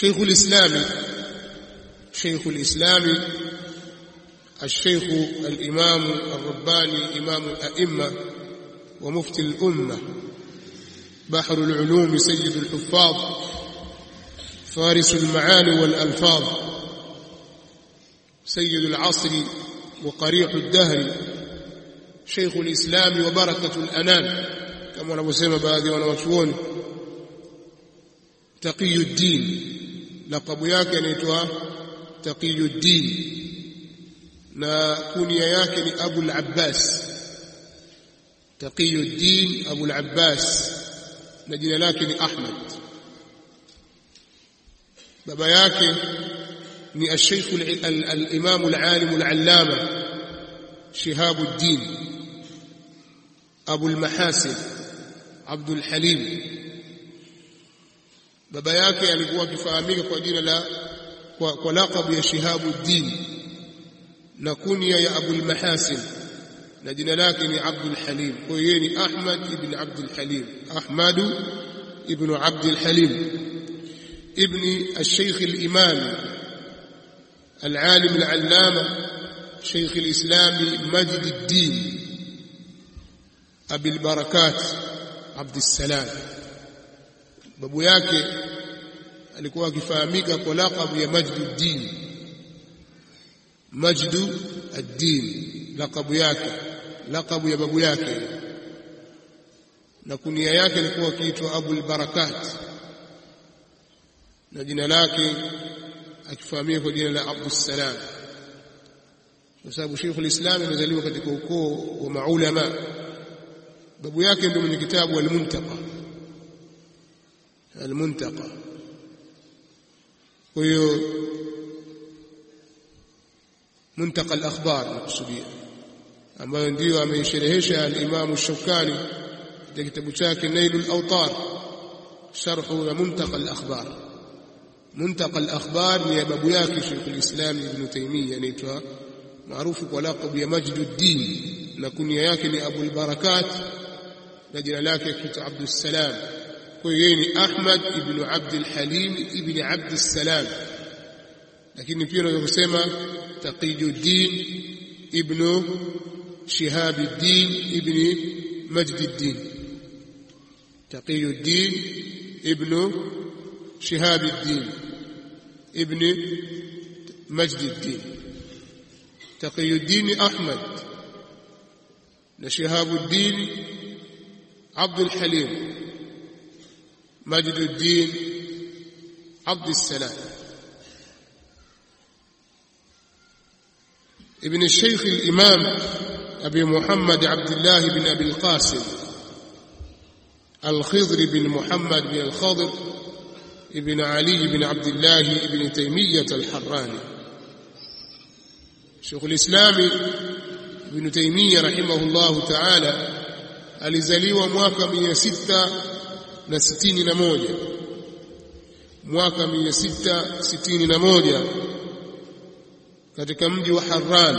شيخ الإسلام. شيخ الإسلام الشيخ الإمام الرباني إمام الأئمة ومفتي الأمة بحر العلوم سيد الحفاظ فارس المعاني والألفاظ سيد العصر وقريح الدهر شيخ الإسلام وبركة الأنام. كما baadhi ya wanawachuoni Taqiyuddin لقب ياك نتوى تقي الدين نا كوني ياك أبو العباس تقي الدين أبو العباس نجينا لكن أحمد بابا ياك ني الشيخ الع... ال... الإمام العالم العلامة شهاب الدين أبو المحاسن عبد الحليم baba yake alikuwa akifahamika kwa jina la kwa, kwa laqab ya Shihabuddin na kunia ya Abul Mahasin na jina lake ni Abdul Halim. Kwa hiyo ni Ahmad ibn Abdul Halim, Ahmadu ibn Abdul Halim ابن الشيخ الإمام العالم العلامة شيخ الإسلام مجد الدين أبي البركات عبد السلام babu yake alikuwa akifahamika kwa laqabu ya Majduddin Majdu ad-Din laqabu yake laqabu ya babu yake. Na kunia yake alikuwa akiitwa Abul Barakat. Na jina lake akifahamika kwa jina la Abdus Salam. Kwa sababu Sheikh al-Islam amezaliwa katika ukoo wa maulama. Babu yake ndio mwenye kitabu al-Muntaqa المنتقى. ويو منتقى الأخبار مقصودية. أما ديو أما يشرهش الإمام الشوكاني تكتب تاك نيل الأوطار شرح منتقى الأخبار. منتقى الأخبار من أبو ياكي شيخ الإسلام ابن تيمية يعني معروف ولقب يا مجد الدين. لكن ياكي أبو البركات لجل لك عبد السلام. كويني أحمد ابن عبد الحليم ابن عبد السلام. لكن في رؤوسهما تقي الدين ابن شهاب الدين ابن مجد الدين. تقي الدين ابن شهاب الدين ابن مجد الدين. تقي الدين أحمد. لشهاب الدين عبد الحليم. مجد الدين عبد السلام. ابن الشيخ الإمام أبي محمد عبد الله بن أبي القاسم الخضر بن محمد بن الخضر ابن علي بن عبد الله بن تيمية الحراني. شيخ الإسلام ابن تيمية رحمه الله تعالى alizaliwa mwaka mia sita na sitini na moja. Mwaka mia sita sitini na moja katika mji wa Harran